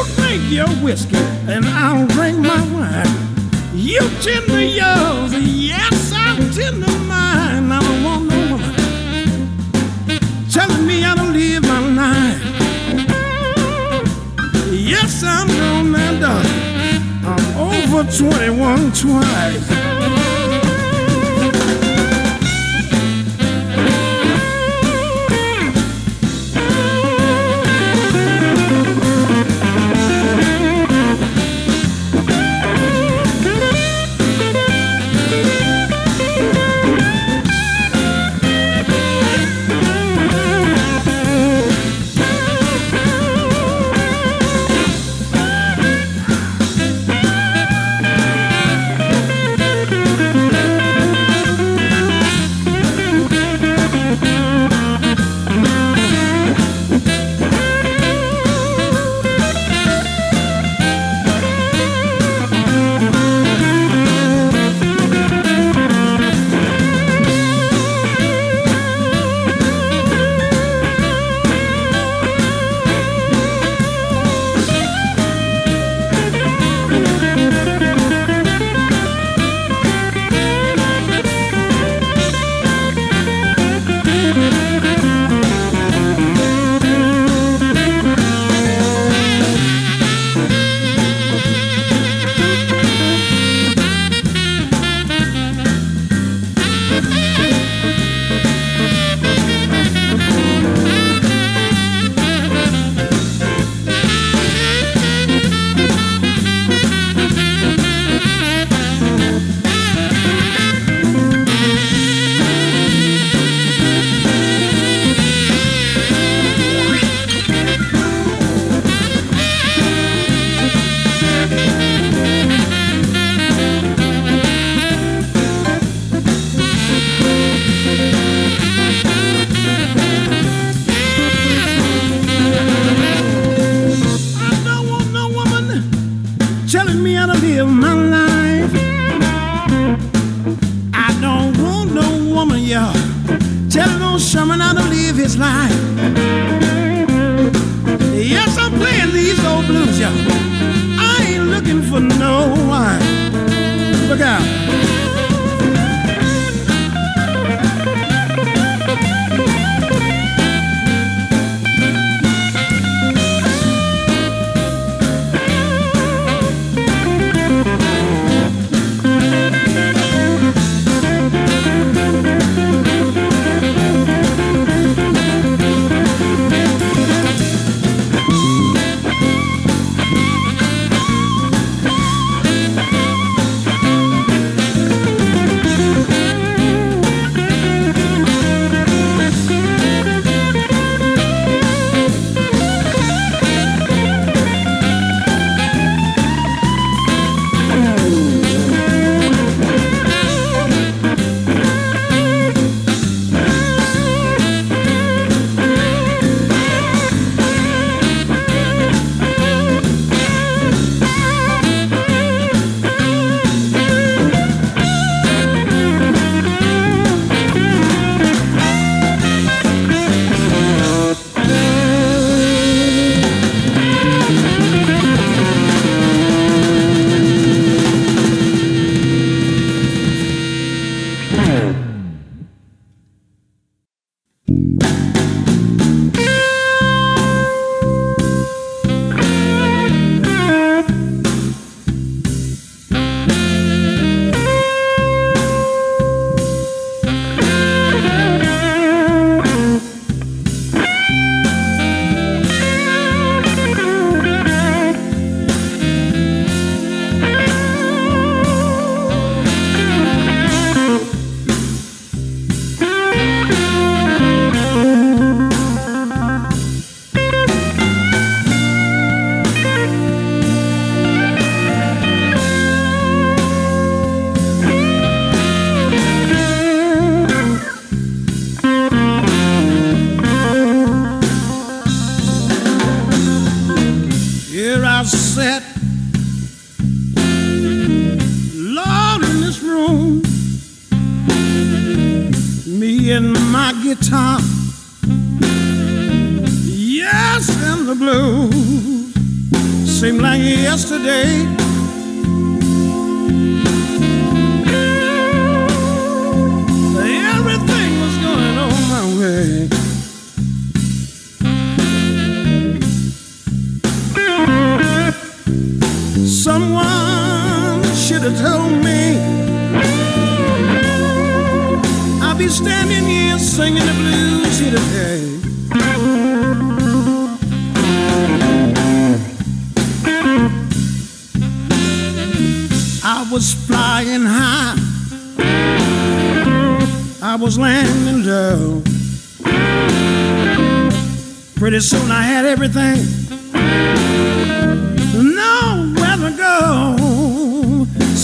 You drink your whiskey and I'll drink my wine. You tend to yours, yes, I tend to mine. I'm a want woman telling me I don't live my life. Yes, I'm grown and done. I'm over 21 twice.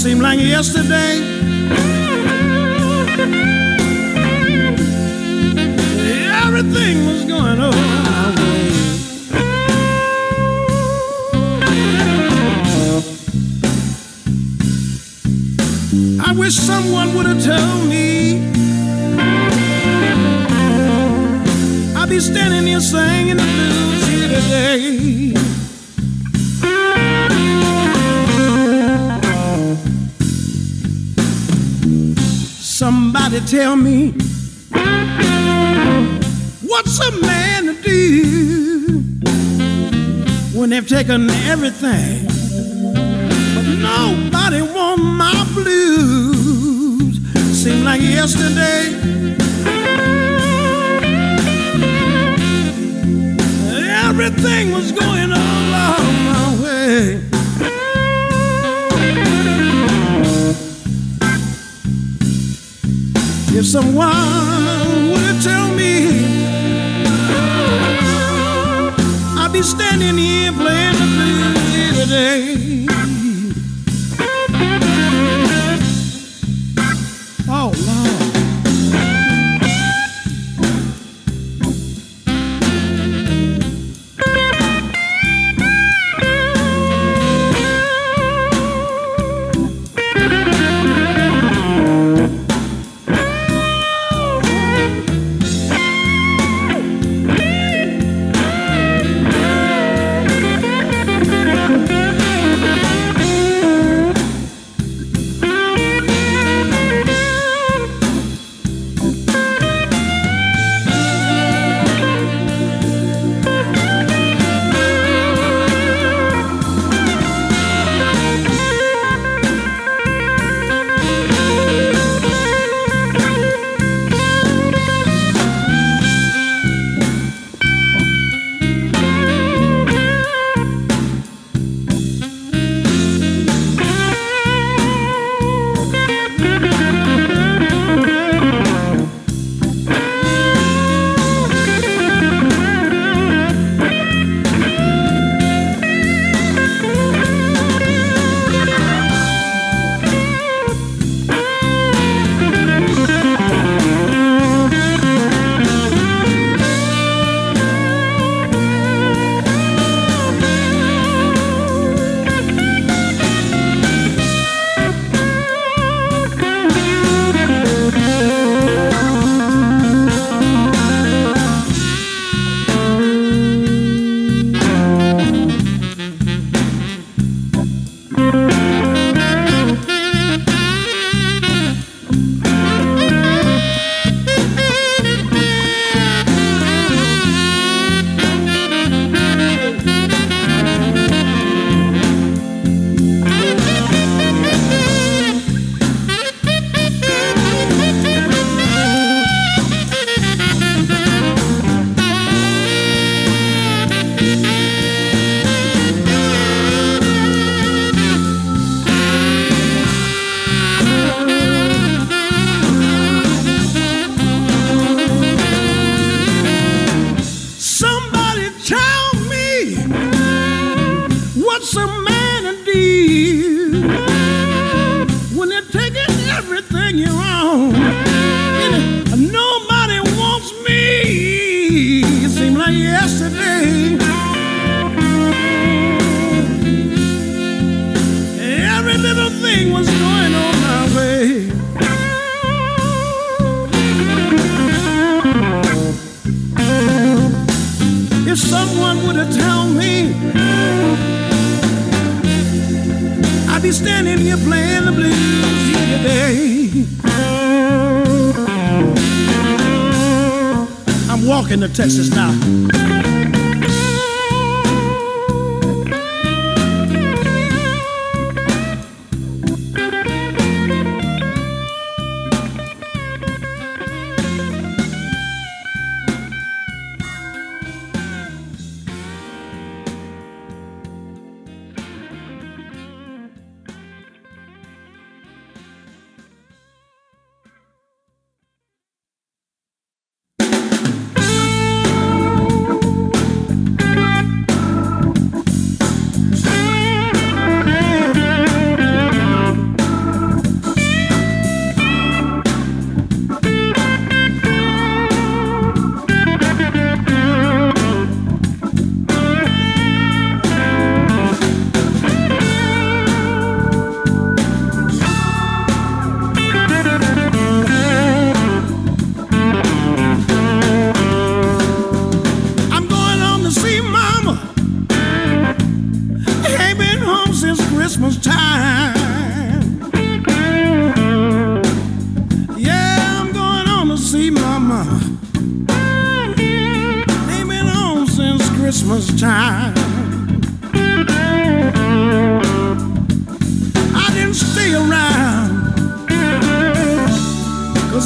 Seemed like yesterday. Everything was going on my way. I wish someone would have told me I'll be standing here singing the blues here today. Somebody tell me what's a man to do when they've taken everything, but nobody want my blues. Seemed like yesterday. Everything was going along my way. Someone would tell me I'd be standing here playing the blues today. Walking to Texas now.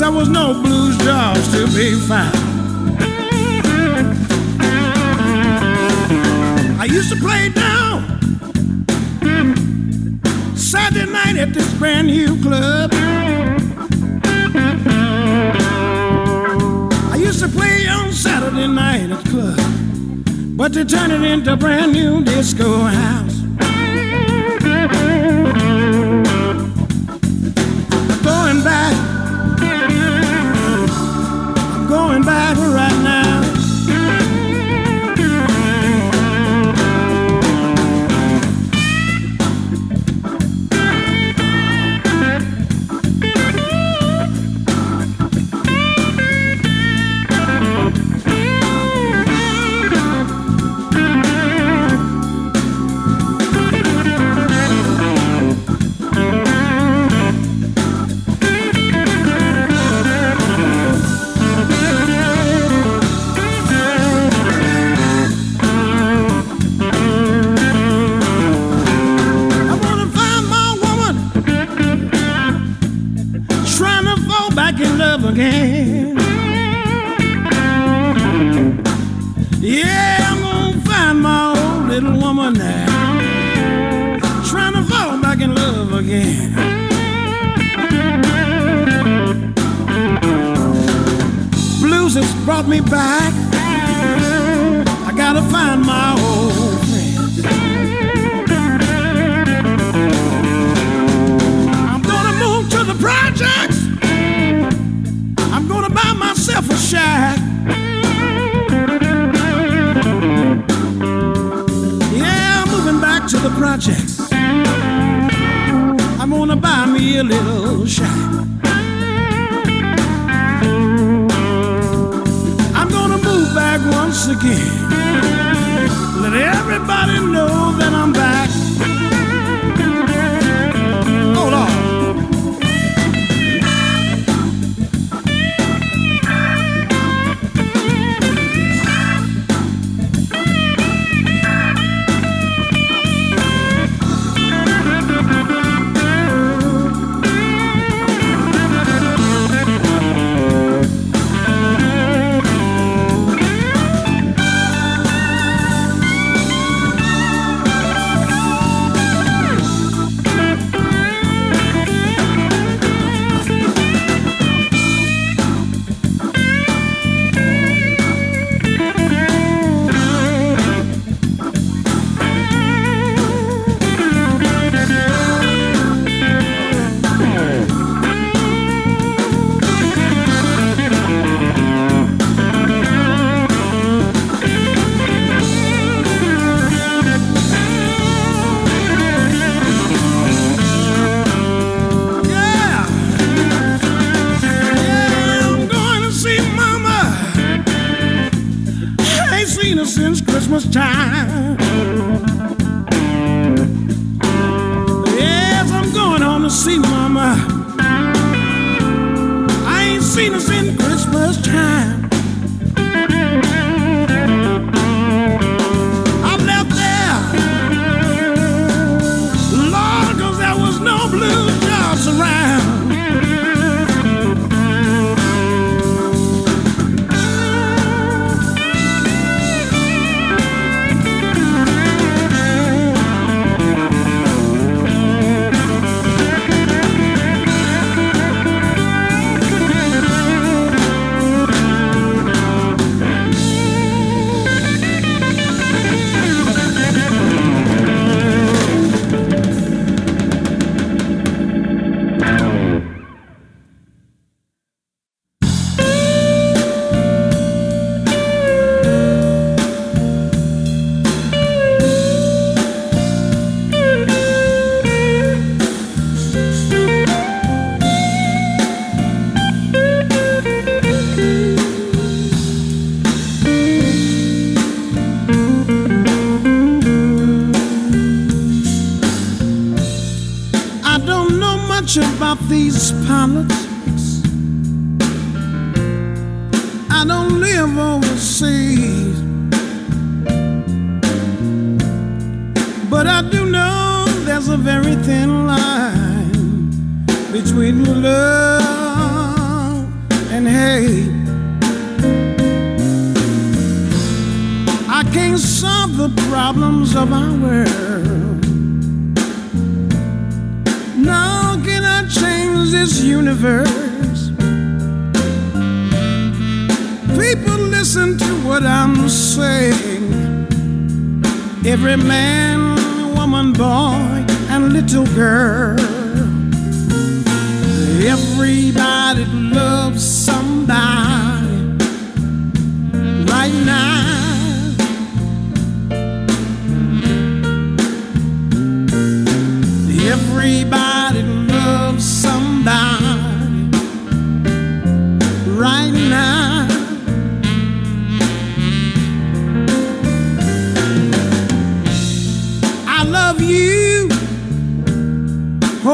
cause there was no blues jobs to be found. I used to play down Saturday night at this brand new club. I used to play on Saturday night at the club, but they turned it into brand new disco house. brought me back. I gotta find my old friend. I'm gonna move to the projects. I'm gonna buy myself a shack. Yeah, moving back to the projects. I'm gonna buy me a little shack. again. Let everybody know that I'm back.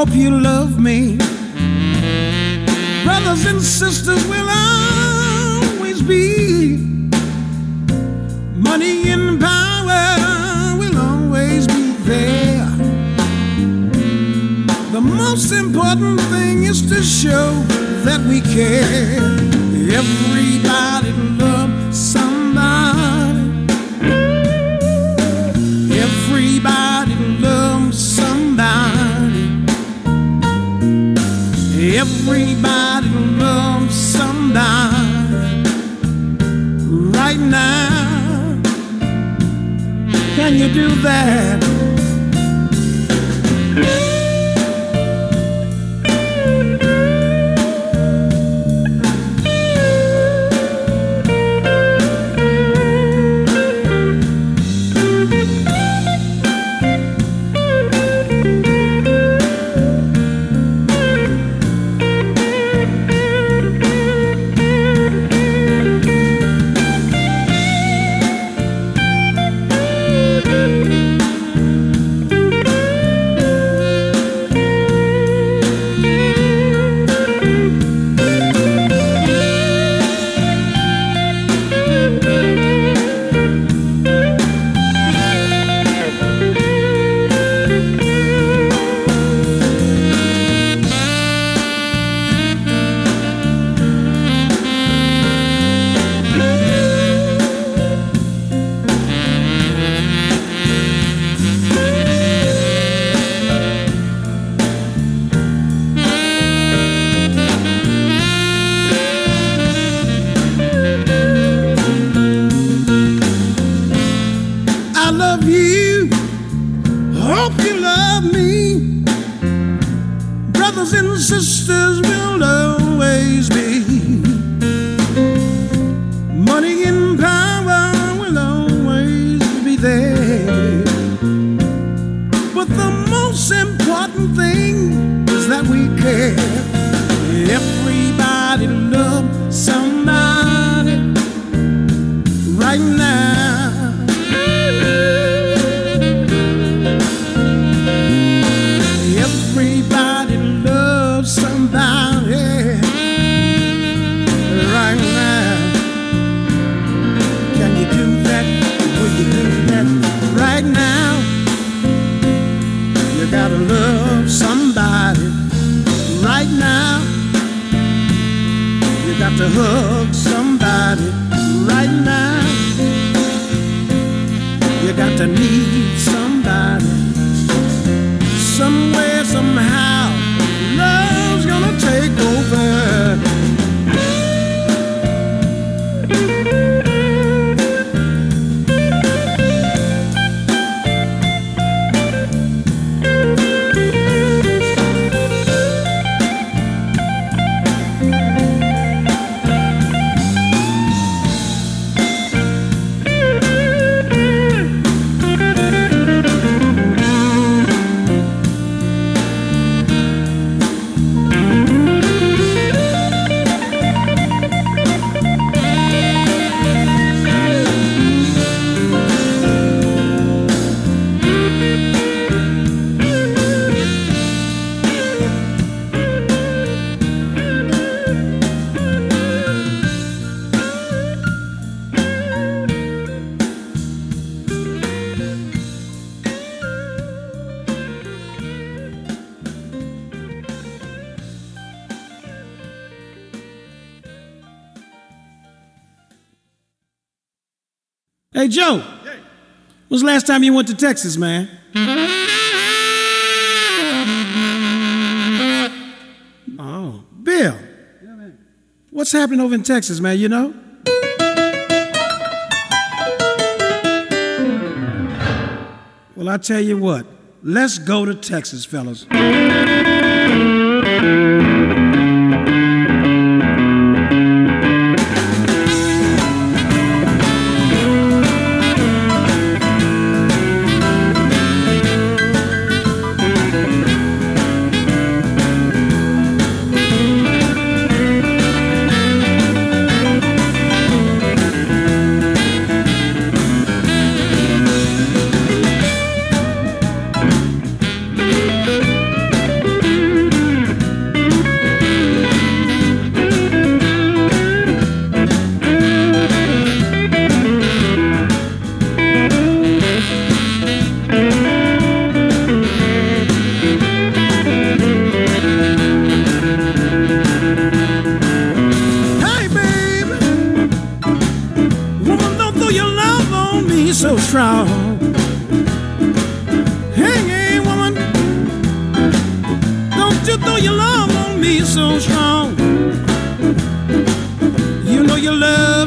hope you love me. Brothers and sisters will always be. Money and power will always be there. The most important thing is to show that we care. Everybody loves. Everybody loves somebody right now. Can you do that? Hey, Joe. Hey. When's the last time you went to Texas, man? Oh, Bill. Yeah, man. What's happening over in Texas, man? You know? Well, I tell you what, let's go to Texas, fellas.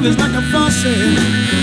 Love, you can turn it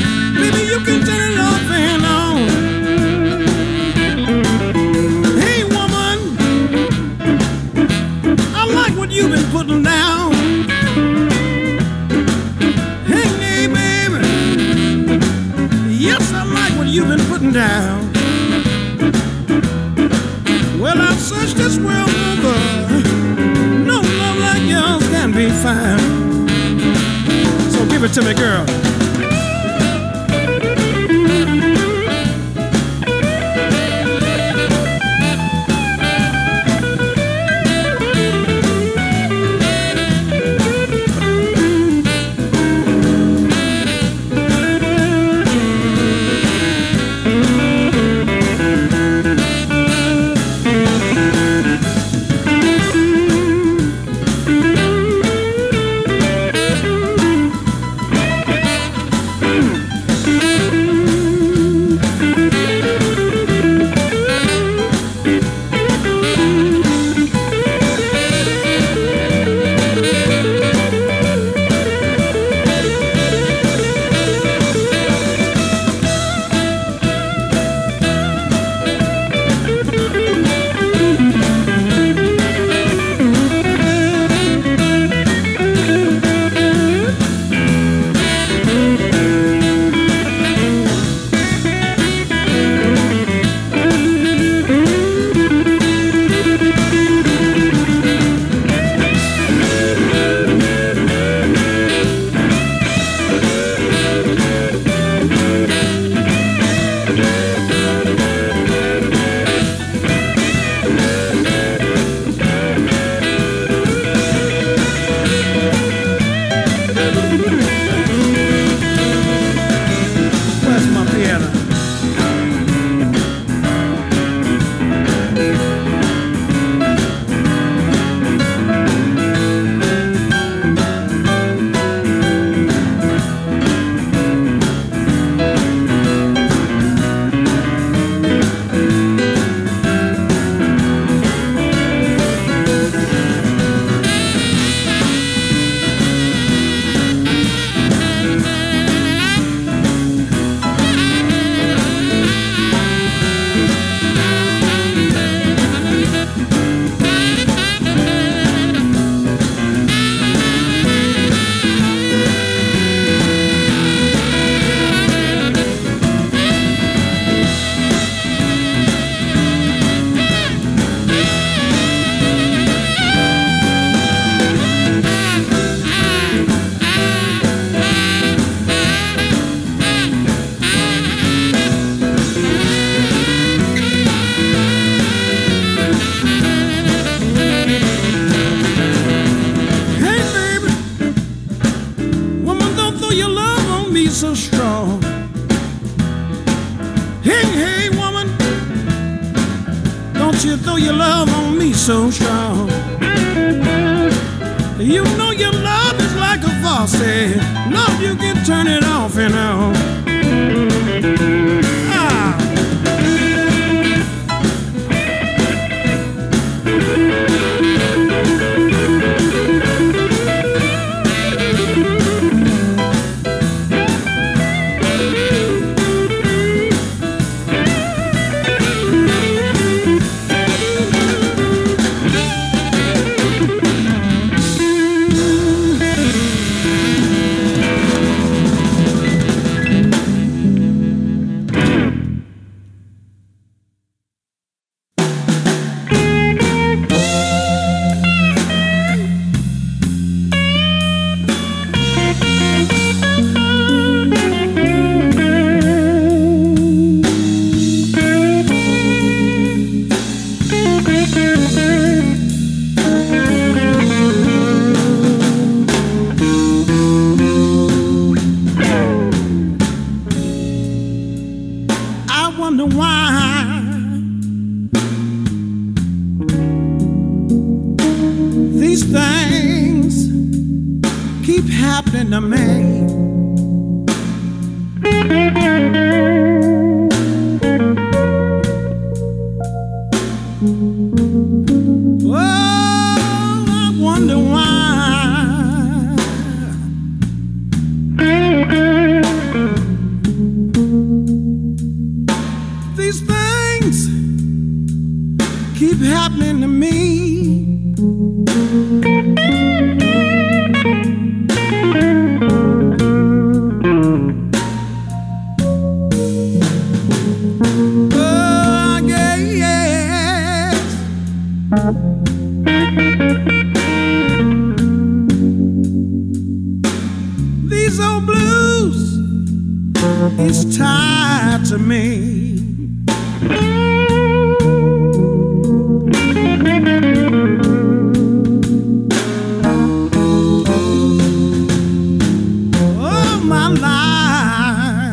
my life.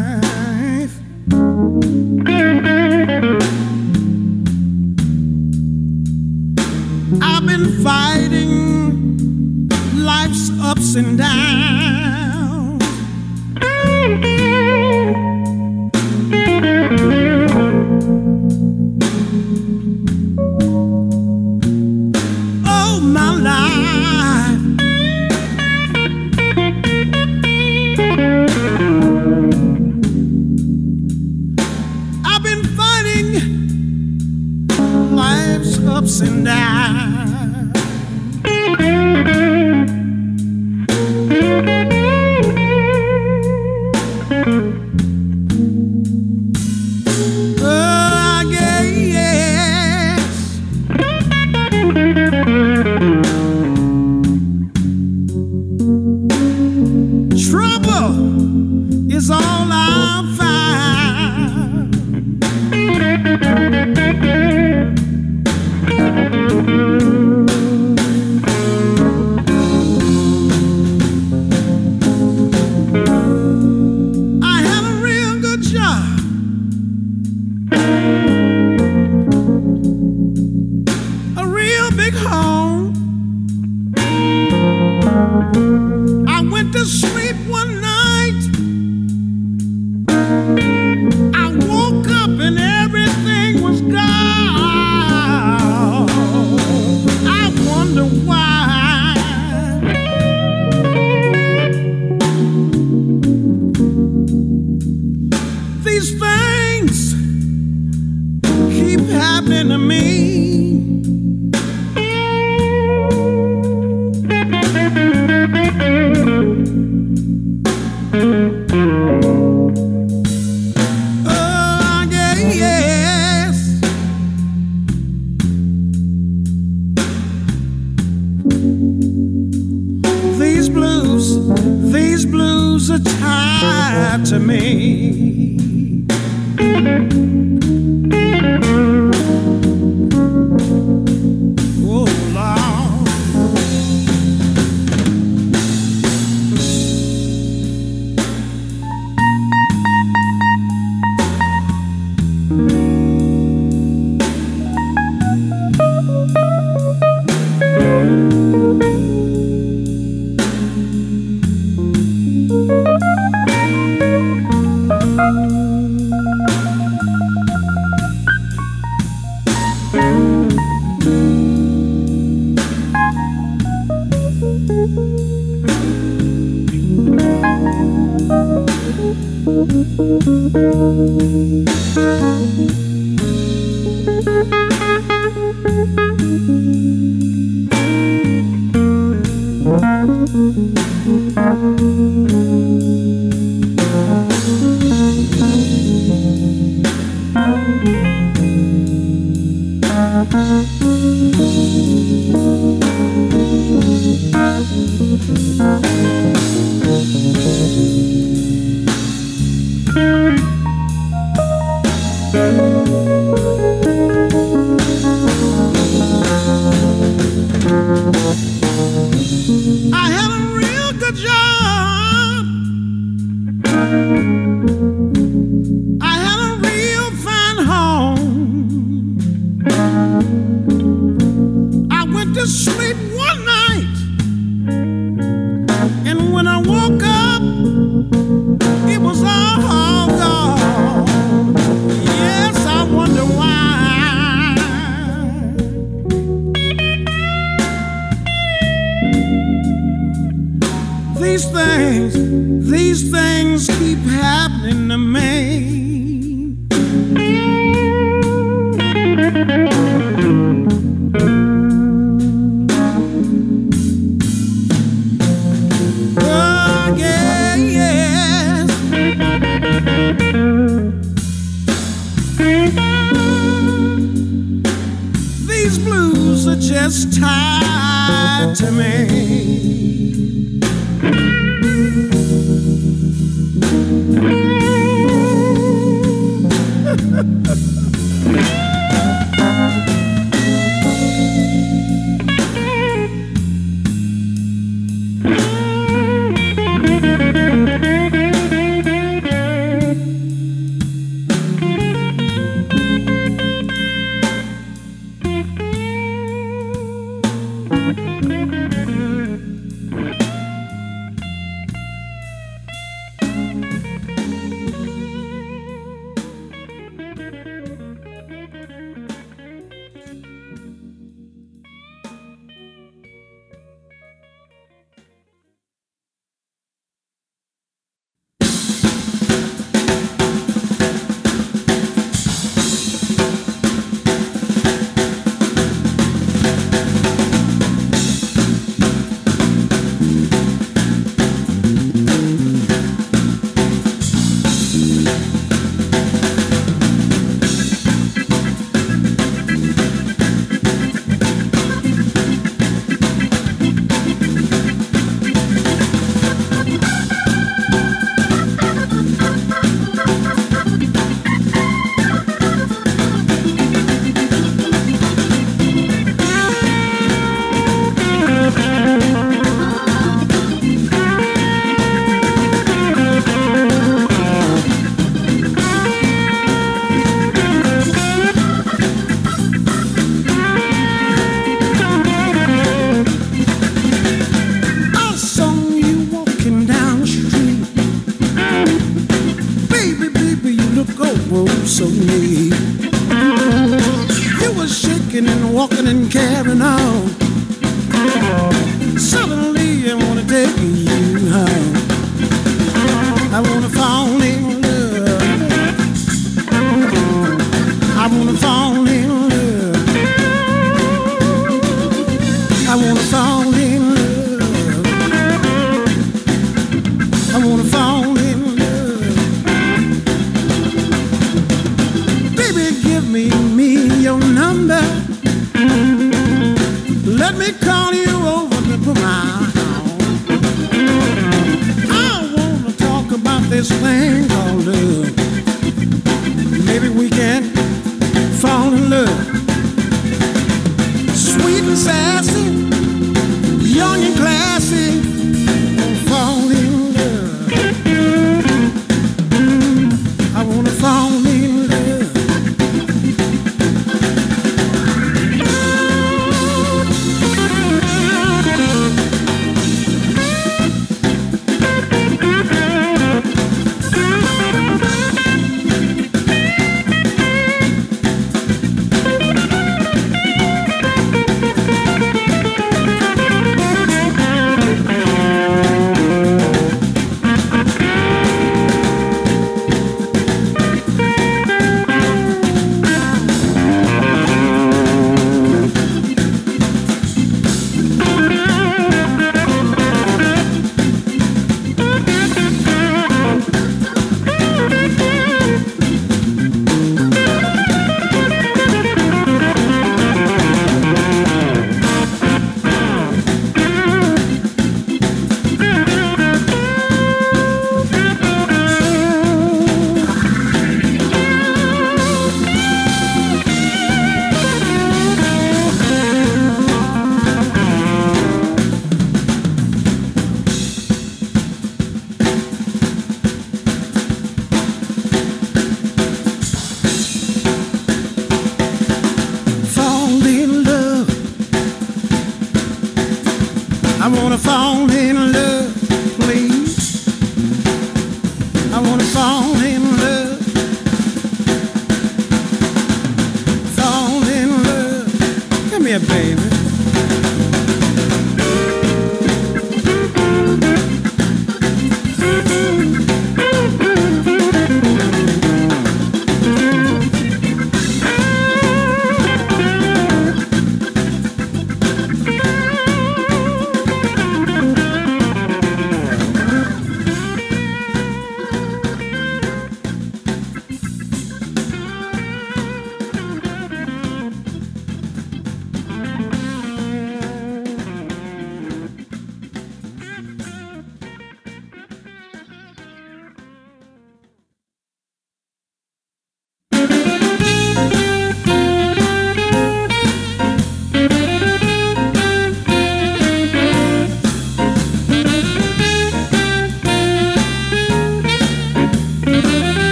I've been fighting life's ups and downs. Bye.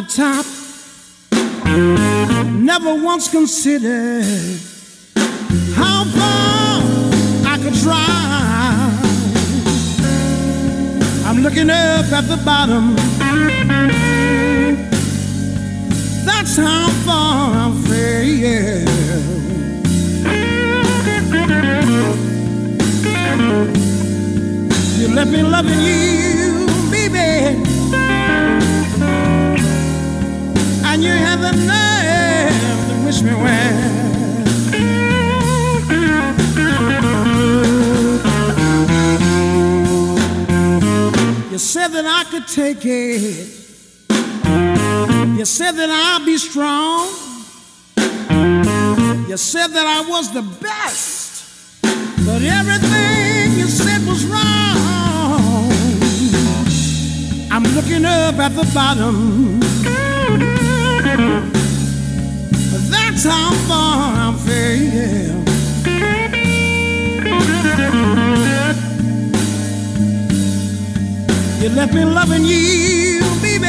The top. Never once considered how far I could try. I'm looking up at the bottom. That's how far I'm failed. You left me loving you, the nerve to wish me well. You said that I could take it. You said that I'd be strong. You said that I was the best. But everything you said was wrong. I'm looking up at the bottom. That's how far I'm fading. You left me loving you, baby.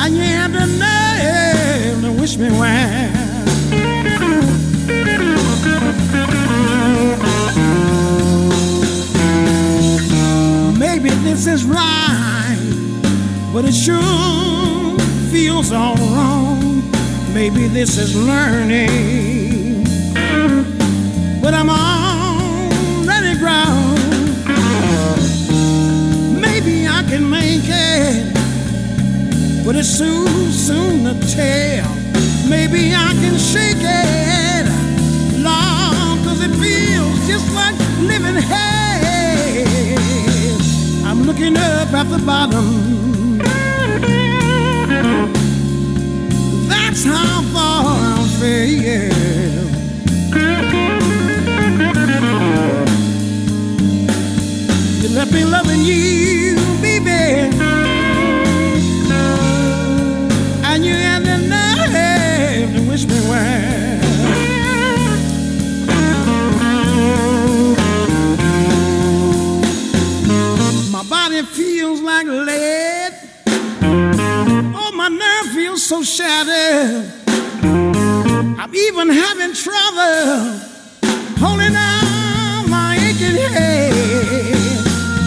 And you had the nerve to wish me well. Maybe this is right, but it sure feels all wrong. Maybe this is learning, but I'm on ready ground. Maybe I can make it, but it's too soon to tell. Maybe I can shake it, Lord, cause it feels just like living hell. I'm looking up at the bottom. That's how far I'll fail. You left me loving you, so shattered. I'm even having trouble holding on my aching head.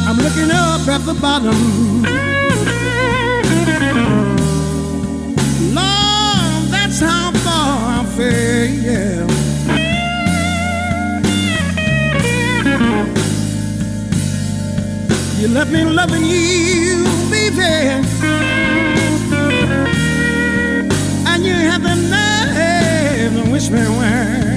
I'm looking up at the bottom. Lord, that's how far I fail. You left me loving you, baby. Wish me well.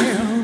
Well.